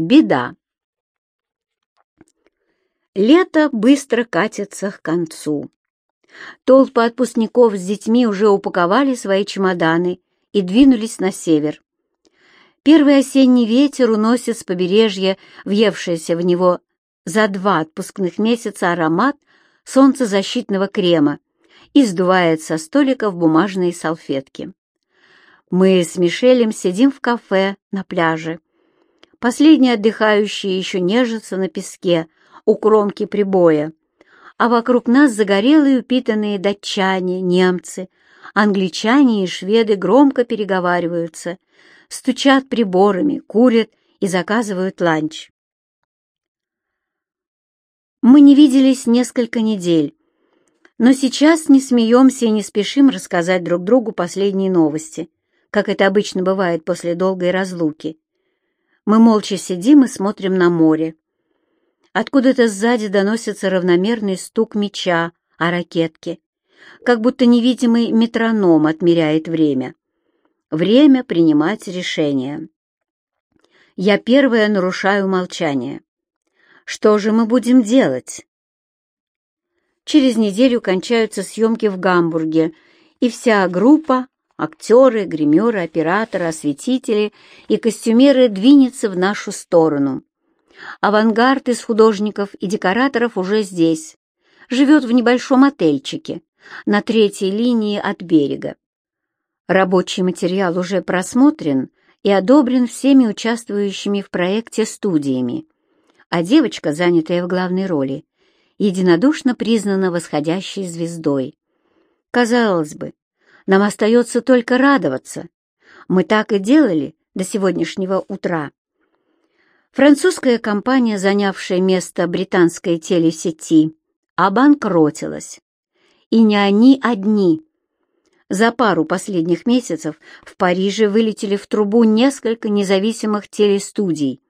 Беда. Лето быстро катится к концу. Толпы отпускников с детьми уже упаковали свои чемоданы и двинулись на север. Первый осенний ветер уносит с побережья въевшееся в него за два отпускных месяца аромат солнцезащитного крема и сдувает со столиков бумажные салфетки. Мы с Мишелем сидим в кафе на пляже. Последние отдыхающие еще нежатся на песке у кромки прибоя, а вокруг нас загорелые упитанные датчане, немцы, англичане и шведы громко переговариваются, стучат приборами, курят и заказывают ланч. Мы не виделись несколько недель, но сейчас не смеемся и не спешим рассказать друг другу последние новости, как это обычно бывает после долгой разлуки. Мы молча сидим и смотрим на море. Откуда-то сзади доносится равномерный стук меча о ракетке, как будто невидимый метроном отмеряет время. Время принимать решение. Я первая нарушаю молчание. Что же мы будем делать? Через неделю кончаются съемки в Гамбурге, и вся группа, актеры, гримеры, операторы, осветители и костюмеры двинется в нашу сторону. Авангард из художников и декораторов уже здесь, живет в небольшом отельчике на третьей линии от берега. Рабочий материал уже просмотрен и одобрен всеми участвующими в проекте студиями, а девочка, занятая в главной роли, единодушно признана восходящей звездой. Казалось бы, нам остается только радоваться. Мы так и делали до сегодняшнего утра. Французская компания, занявшая место британской телесети, обанкротилась. И не они одни. За пару последних месяцев в Париже вылетели в трубу несколько независимых телестудий,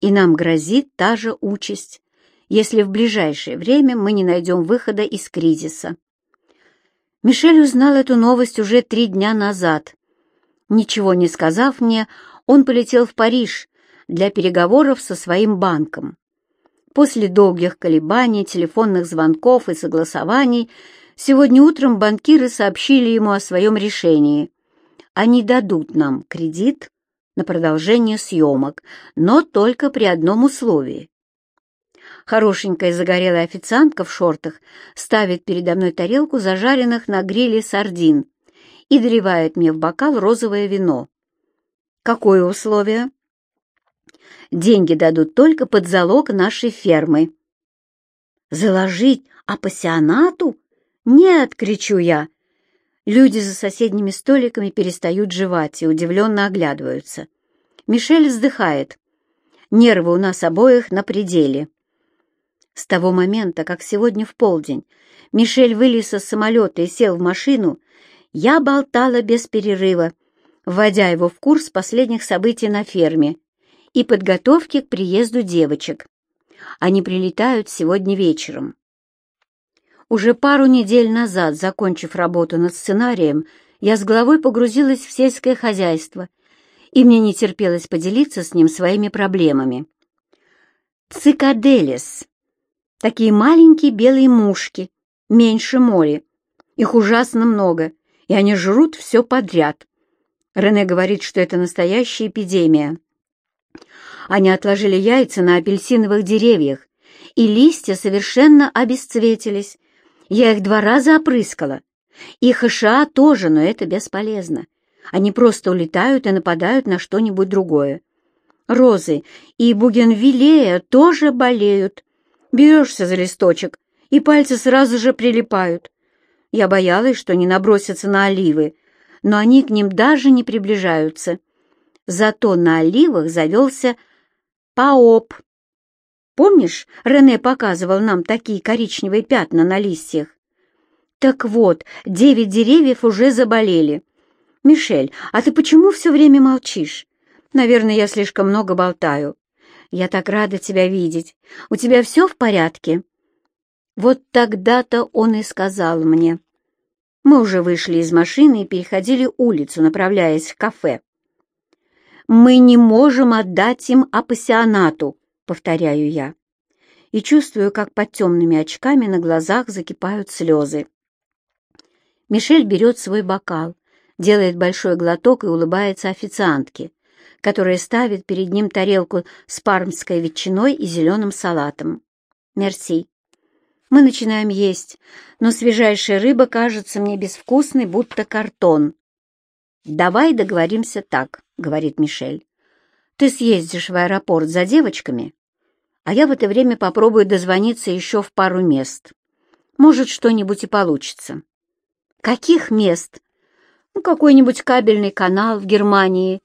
и нам грозит та же участь, если в ближайшее время мы не найдем выхода из кризиса. Мишель узнал эту новость уже три дня назад. Ничего не сказав мне, он полетел в Париж для переговоров со своим банком. После долгих колебаний, телефонных звонков и согласований, сегодня утром банкиры сообщили ему о своем решении. Они дадут нам кредит на продолжение съемок, но только при одном условии. Хорошенькая загорелая официантка в шортах ставит передо мной тарелку зажаренных на гриле сардин и доливает мне в бокал розовое вино. Какое условие? Деньги дадут только под залог нашей фермы. Заложить апассионату? Нет, кричу я. Люди за соседними столиками перестают жевать и удивленно оглядываются. Мишель вздыхает. Нервы у нас обоих на пределе. С того момента, как сегодня в полдень Мишель вылез из самолета и сел в машину, я болтала без перерыва, вводя его в курс последних событий на ферме и подготовки к приезду девочек. Они прилетают сегодня вечером. Уже пару недель назад, закончив работу над сценарием, я с головой погрузилась в сельское хозяйство, и мне не терпелось поделиться с ним своими проблемами. Цикаделис Такие маленькие белые мушки, меньше моли. Их ужасно много, и они жрут все подряд. Рене говорит, что это настоящая эпидемия. Они отложили яйца на апельсиновых деревьях, и листья совершенно обесцветились. Я их два раза опрыскала. И ХША тоже, но это бесполезно. Они просто улетают и нападают на что-нибудь другое. Розы и бугенвиллея тоже болеют. Берешься за листочек, и пальцы сразу же прилипают. Я боялась, что не набросятся на оливы, но они к ним даже не приближаются. Зато на оливах завелся паоп. Помнишь, Рене показывал нам такие коричневые пятна на листьях? Так вот, девять деревьев уже заболели. Мишель, а ты почему все время молчишь? Наверное, я слишком много болтаю. Я так рада тебя видеть. У тебя все в порядке?» Вот тогда-то он и сказал мне. Мы уже вышли из машины и переходили улицу, направляясь в кафе. Мы не можем отдать им апассионату, повторяю я. И чувствую, как под темными очками на глазах закипают слезы. Мишель берет свой бокал, делает большой глоток и улыбается официантке, которая ставит перед ним тарелку с пармской ветчиной и зеленым салатом. «Мерси». Мы начинаем есть, но свежайшая рыба кажется мне безвкусной, будто картон. «Давай договоримся так», — говорит Мишель. «Ты съездишь в аэропорт за девочками, а я в это время попробую дозвониться еще в пару мест. Может, что-нибудь и получится». «Каких мест?» «Ну, какой-нибудь кабельный канал в Германии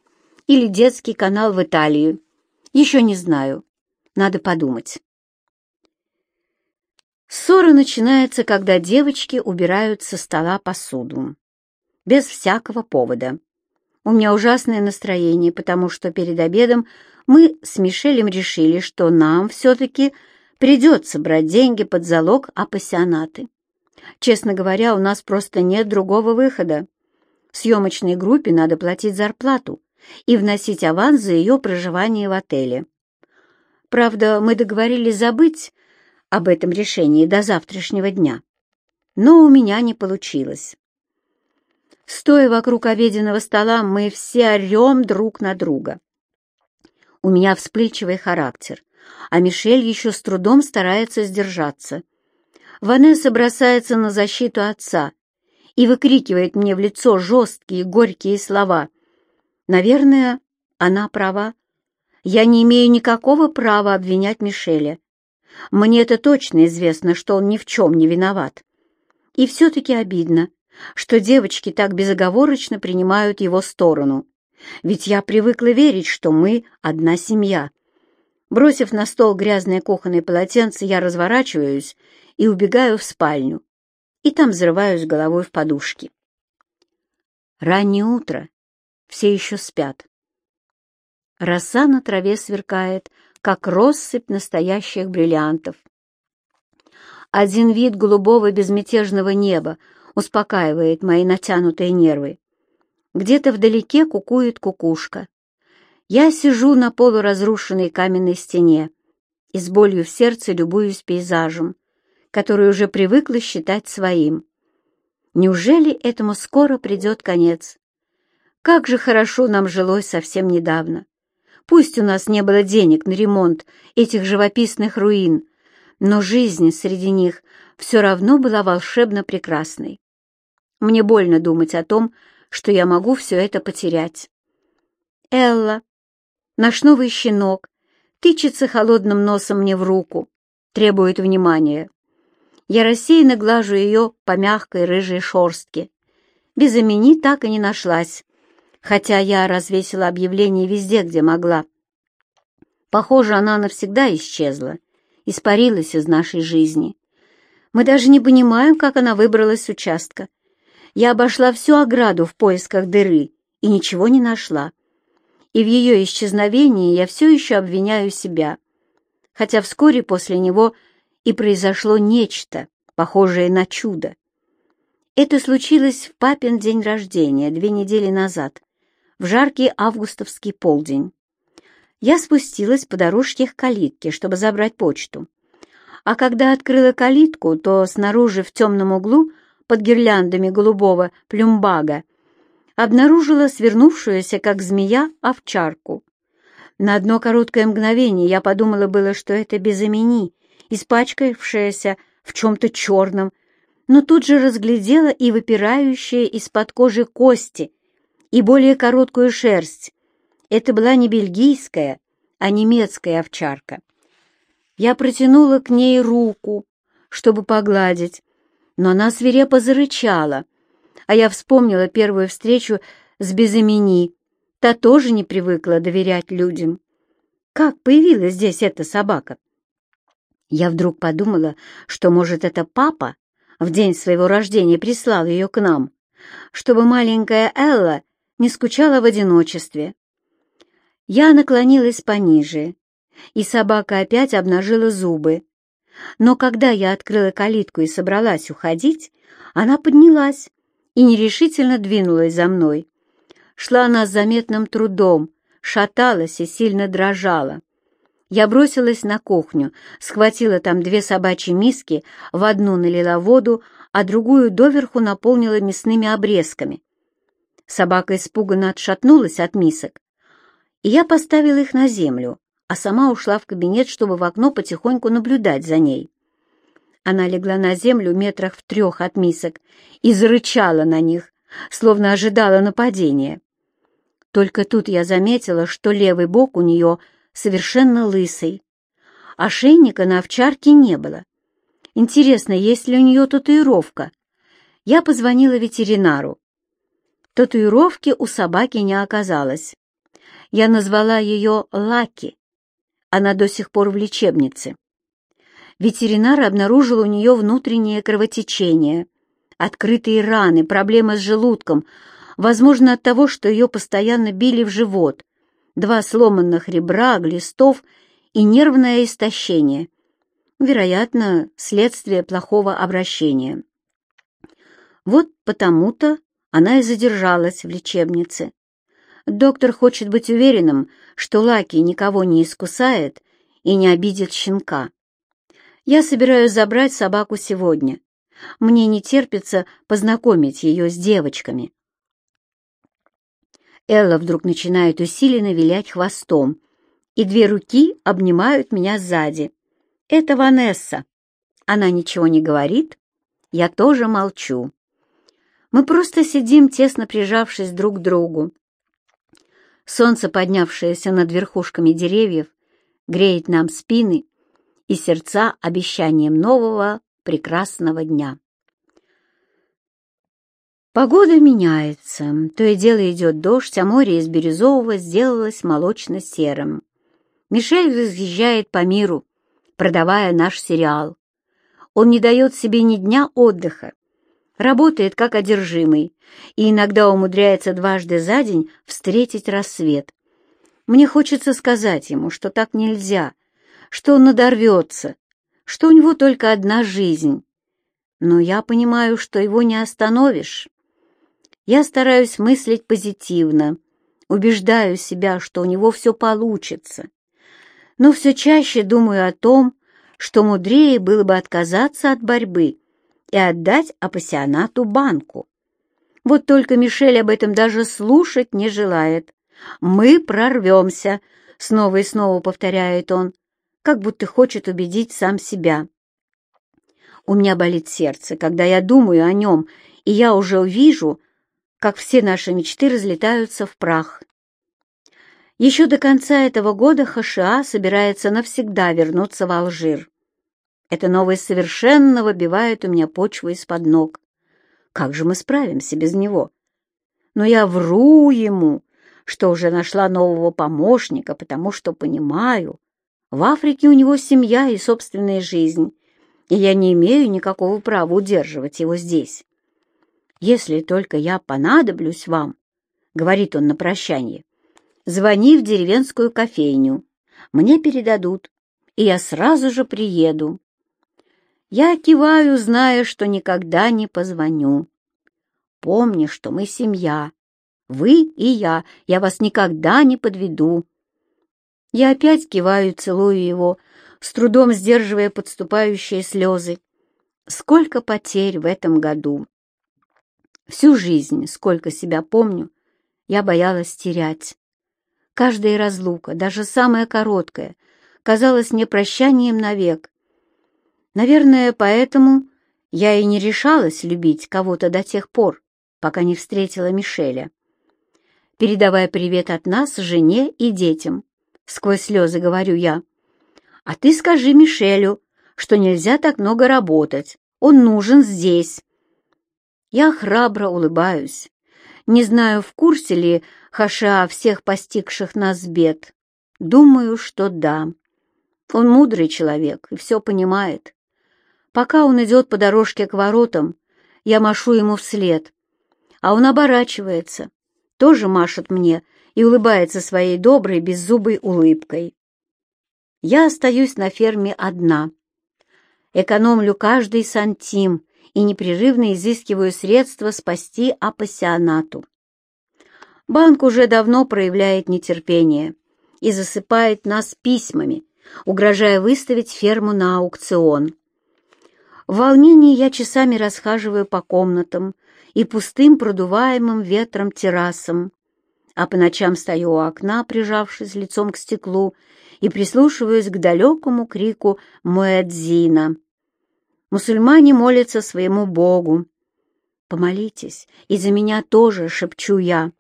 или детский канал в Италии. Еще не знаю. Надо подумать». Ссора начинается, когда девочки убирают со стола посуду. Без всякого повода. У меня ужасное настроение, потому что перед обедом мы с Мишелем решили, что нам все-таки придется брать деньги под залог апассионаты. Честно говоря, у нас просто нет другого выхода. Съемочной группе надо платить зарплату и вносить аванс за ее проживание в отеле. Правда, мы договорились забыть об этом решении до завтрашнего дня. Но у меня не получилось. Стоя вокруг обеденного стола, мы все орем друг на друга. У меня вспыльчивый характер, а Мишель еще с трудом старается сдержаться. Ванесса бросается на защиту отца и выкрикивает мне в лицо жесткие горькие слова. Наверное, она права. Я не имею никакого права обвинять Мишеля. Мне это точно известно, что он ни в чем не виноват. И все-таки обидно, что девочки так безоговорочно принимают его сторону. Ведь я привыкла верить, что мы одна семья. Бросив на стол грязное кухонное полотенце, я разворачиваюсь и убегаю в спальню. И там взрываюсь головой в подушки. Раннее утро. Все еще спят. Роса на траве сверкает, как россыпь настоящих бриллиантов. Один вид голубого безмятежного неба успокаивает мои натянутые нервы. Где-то вдалеке кукует кукушка. Я сижу на полуразрушенной каменной стене и с болью в сердце любуюсь пейзажем, который уже привыкла считать своим. Неужели этому скоро придет конец? Как же хорошо нам жилось совсем недавно. Пусть у нас не было денег на ремонт этих живописных руин, но жизнь среди них все равно была волшебно прекрасной. Мне больно думать о том, что я могу все это потерять. Элла, наш новый щенок, тычется холодным носом мне в руку, требует внимания. Я рассеянно глажу ее по мягкой рыжей шорстке. Без имени так и не нашлась, хотя я развесила объявление везде, где могла. Похоже, она навсегда исчезла, испарилась из нашей жизни. Мы даже не понимаем, как она выбралась с участка. Я обошла всю ограду в поисках дыры и ничего не нашла. И в ее исчезновении я все еще обвиняю себя, хотя вскоре после него и произошло нечто, похожее на чудо. Это случилось в папин день рождения две недели назад, в жаркий августовский полдень. Я спустилась по дорожке к калитке, чтобы забрать почту. А когда открыла калитку, то снаружи в темном углу под гирляндами голубого плюмбага обнаружила свернувшуюся, как змея, овчарку. На одно короткое мгновение я подумала было, что это безымени, испачкавшаяся в чем-то черном, но тут же разглядела и выпирающие из-под кожи кости, и более короткую шерсть. Это была не бельгийская, а немецкая овчарка. Я протянула к ней руку, чтобы погладить, но она свирепо зарычала, а я вспомнила первую встречу с Безымени. Та тоже не привыкла доверять людям. Как появилась здесь эта собака? Я вдруг подумала, что, может, это папа в день своего рождения прислал ее к нам, чтобы маленькая Элла не скучала в одиночестве. Я наклонилась пониже, и собака опять обнажила зубы. Но когда я открыла калитку и собралась уходить, она поднялась и нерешительно двинулась за мной. Шла она с заметным трудом, шаталась и сильно дрожала. Я бросилась на кухню, схватила там две собачьи миски, в одну налила воду, а другую доверху наполнила мясными обрезками. Собака испуганно отшатнулась от мисок, и я поставила их на землю, а сама ушла в кабинет, чтобы в окно потихоньку наблюдать за ней. Она легла на землю метрах в трех от мисок и зарычала на них, словно ожидала нападения. Только тут я заметила, что левый бок у нее совершенно лысый. Ошейника на овчарке не было. Интересно, есть ли у нее татуировка? Я позвонила ветеринару. Татуировки у собаки не оказалось. Я назвала ее Лаки. Она до сих пор в лечебнице. Ветеринар обнаружил у нее внутреннее кровотечение, открытые раны, проблемы с желудком, возможно, от того, что ее постоянно били в живот, два сломанных ребра, глистов и нервное истощение. Вероятно, следствие плохого обращения. Вот потому-то она и задержалась в лечебнице. Доктор хочет быть уверенным, что Лаки никого не искусает и не обидит щенка. Я собираюсь забрать собаку сегодня. Мне не терпится познакомить ее с девочками. Элла вдруг начинает усиленно вилять хвостом, и две руки обнимают меня сзади. Это Ванесса. Она ничего не говорит, я тоже молчу. Мы просто сидим, тесно прижавшись друг к другу. Солнце, поднявшееся над верхушками деревьев, греет нам спины и сердца обещанием нового прекрасного дня. Погода меняется, то и дело идет дождь, а море из бирюзового сделалось молочно-серым. Мишель разъезжает по миру, продавая наш сериал. Он не дает себе ни дня отдыха, работает как одержимый и иногда умудряется дважды за день встретить рассвет. Мне хочется сказать ему, что так нельзя, что он надорвется, что у него только одна жизнь. Но я понимаю, что его не остановишь. Я стараюсь мыслить позитивно, убеждаю себя, что у него все получится. Но все чаще думаю о том, что мудрее было бы отказаться от борьбы и отдать апассионату банку. Вот только Мишель об этом даже слушать не желает. «Мы прорвемся», — снова и снова повторяет он, как будто хочет убедить сам себя. У меня болит сердце, когда я думаю о нем, и я уже увижу, как все наши мечты разлетаются в прах. Еще до конца этого года ХША собирается навсегда вернуться в Алжир. Эта новость совершенно выбивает у меня почву из-под ног. Как же мы справимся без него? Но я вру ему, что уже нашла нового помощника, потому что понимаю, в Африке у него семья и собственная жизнь, и я не имею никакого права удерживать его здесь. Если только я понадоблюсь вам, — говорит он на прощание, — звони в деревенскую кофейню, мне передадут, и я сразу же приеду. Я киваю, зная, что никогда не позвоню. Помни, что мы семья. Вы и я. Я вас никогда не подведу. Я опять киваю, целую его, с трудом сдерживая подступающие слезы. Сколько потерь в этом году! Всю жизнь, сколько себя помню, я боялась терять. Каждая разлука, даже самая короткая, казалась мне прощанием навек. Наверное, поэтому я и не решалась любить кого-то до тех пор, пока не встретила Мишеля. Передавая привет от нас жене и детям, сквозь слезы говорю я. А ты скажи Мишелю, что нельзя так много работать, он нужен здесь. Я храбро улыбаюсь. Не знаю, в курсе ли Хаша всех постигших нас бед. Думаю, что да. Он мудрый человек и все понимает. Пока он идет по дорожке к воротам, я машу ему вслед, а он оборачивается, тоже машет мне и улыбается своей доброй беззубой улыбкой. Я остаюсь на ферме одна. Экономлю каждый сантим и непрерывно изыскиваю средства спасти апассионату. Банк уже давно проявляет нетерпение и засыпает нас письмами, угрожая выставить ферму на аукцион. В волнении я часами расхаживаю по комнатам и пустым продуваемым ветром террасам, а по ночам стою у окна, прижавшись лицом к стеклу, и прислушиваюсь к далекому крику Муэдзина. Мусульмане молятся своему Богу. «Помолитесь, и за меня тоже», — шепчу я.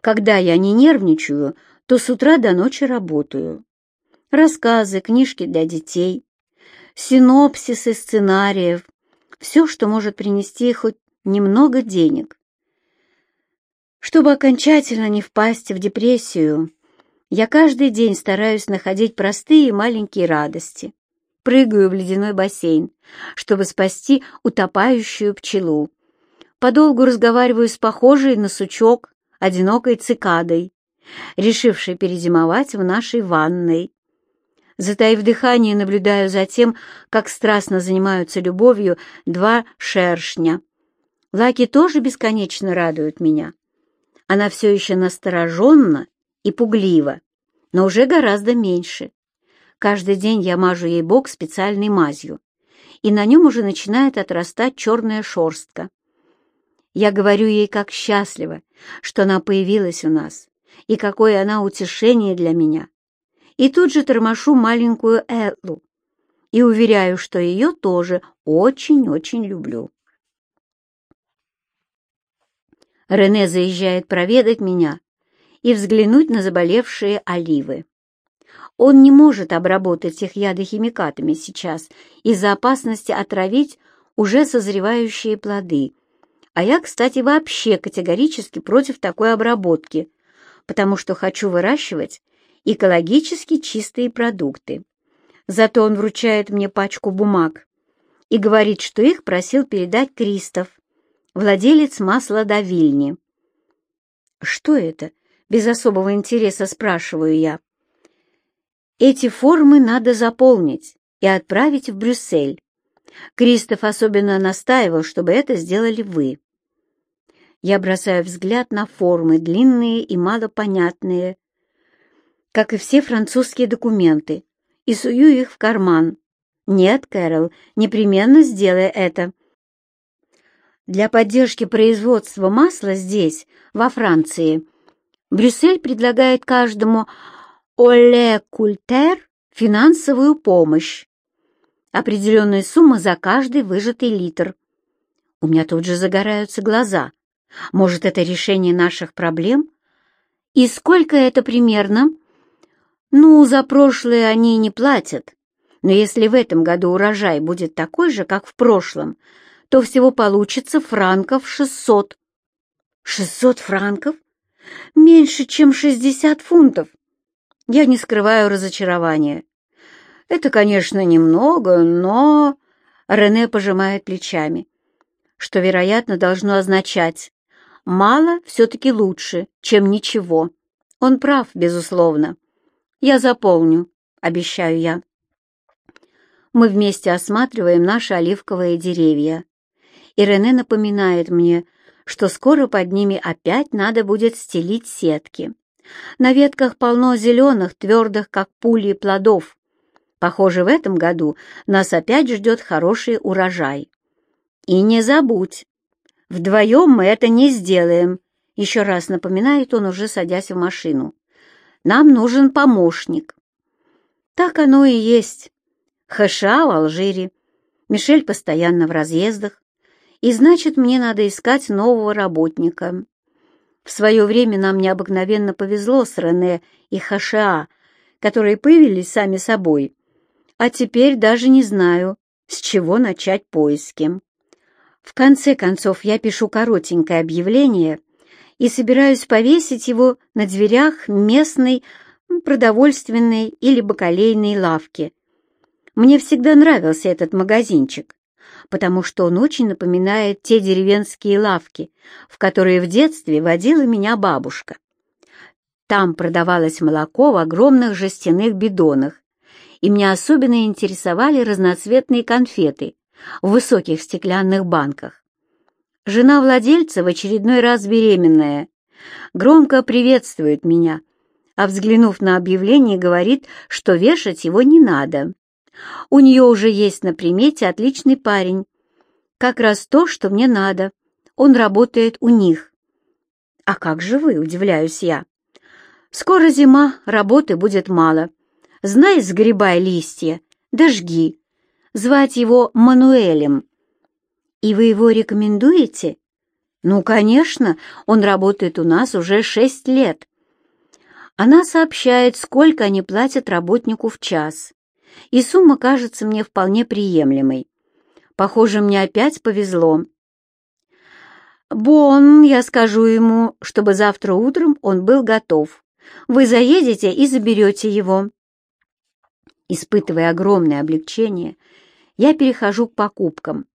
Когда я не нервничаю, то с утра до ночи работаю. Рассказы, книжки для детей, синопсисы сценариев, все, что может принести хоть немного денег. Чтобы окончательно не впасть в депрессию, я каждый день стараюсь находить простые маленькие радости. Прыгаю в ледяной бассейн, чтобы спасти утопающую пчелу. Подолгу разговариваю с похожей на сучок одинокой цикадой, решившей перезимовать в нашей ванной. Затаив дыхание, наблюдаю за тем, как страстно занимаются любовью два шершня. Лаки тоже бесконечно радуют меня. Она все еще настороженна и пуглива, но уже гораздо меньше. Каждый день я мажу ей бок специальной мазью, и на нем уже начинает отрастать черная шерстка. Я говорю ей, как счастлива, что она появилась у нас, и какое она утешение для меня. И тут же тормошу маленькую Эллу и уверяю, что ее тоже очень-очень люблю. Рене заезжает проведать меня и взглянуть на заболевшие оливы. Он не может обработать их ядохимикатами сейчас из-за опасности отравить уже созревающие плоды. А я, кстати, вообще категорически против такой обработки, потому что хочу выращивать экологически чистые продукты. Зато он вручает мне пачку бумаг и говорит, что их просил передать Кристоф, владелец масла давильни. «Что это?» — без особого интереса спрашиваю я. «Эти формы надо заполнить и отправить в Брюссель. Кристоф особенно настаивал, чтобы это сделали вы». Я бросаю взгляд на формы, длинные и малопонятные, как и все французские документы, и сую их в карман. «Нет, Кэрол, непременно сделай это», для поддержки производства масла здесь, во Франции, Брюссель предлагает каждому «Оле Культер» финансовую помощь. Определенная сумма за каждый выжатый литр. У меня тут же загораются глаза. Может, это решение наших проблем? И сколько это примерно? Ну, за прошлое они не платят. Но если в этом году урожай будет такой же, как в прошлом, то всего получится франков шестьсот. Шестьсот франков? Меньше, чем шестьдесят фунтов. Я не скрываю разочарования. Это, конечно, немного, но... Рене пожимает плечами, что, вероятно, должно означать «мало все-таки лучше, чем ничего». Он прав, безусловно. Я заполню, обещаю я. Мы вместе осматриваем наши оливковые деревья и Рене напоминает мне, что скоро под ними опять надо будет стелить сетки. На ветках полно зеленых, твердых, как пули, плодов. Похоже, в этом году нас опять ждет хороший урожай. И не забудь, вдвоем мы это не сделаем, еще раз напоминает он, уже садясь в машину. Нам нужен помощник. Так оно и есть. Хэша в Алжире. Мишель постоянно в разъездах и значит, мне надо искать нового работника. В свое время нам необыкновенно повезло с Рене и Хаша, которые появились сами собой. А теперь даже не знаю, с чего начать поиски. В конце концов, я пишу коротенькое объявление и собираюсь повесить его на дверях местной продовольственной или бакалейной лавки. Мне всегда нравился этот магазинчик потому что он очень напоминает те деревенские лавки, в которые в детстве водила меня бабушка. Там продавалось молоко в огромных жестяных бидонах, и меня особенно интересовали разноцветные конфеты в высоких стеклянных банках. Жена владельца, в очередной раз беременная, громко приветствует меня, а взглянув на объявление, говорит, что вешать его не надо. У нее уже есть на примете отличный парень. Как раз то, что мне надо. Он работает у них. «А как же вы?» — удивляюсь я. «Скоро зима, работы будет мало. Знай, сгребай листья, дожги. Звать его Мануэлем». «И вы его рекомендуете?» «Ну, конечно, он работает у нас уже шесть лет». Она сообщает, сколько они платят работнику в час, и сумма кажется мне вполне приемлемой. Похоже, мне опять повезло. «Бон, я скажу ему, чтобы завтра утром он был готов. Вы заедете и заберете его». Испытывая огромное облегчение, я перехожу к покупкам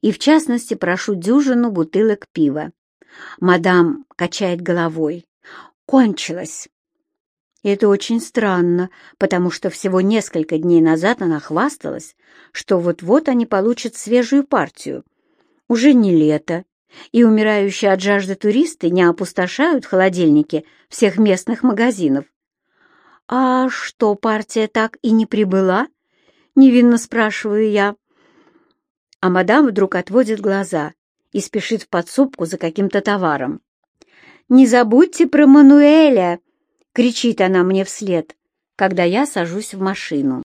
и, в частности, прошу дюжину бутылок пива. Мадам качает головой. «Кончилось». это очень странно, потому что всего несколько дней назад она хвасталась, что вот-вот они получат свежую партию. Уже не лето, и умирающие от жажды туристы не опустошают холодильники всех местных магазинов. «А что, партия так и не прибыла?» — невинно спрашиваю я. А мадам вдруг отводит глаза и спешит в подсобку за каким-то товаром. «Не забудьте про Мануэля!» — кричит она мне вслед, когда я сажусь в машину.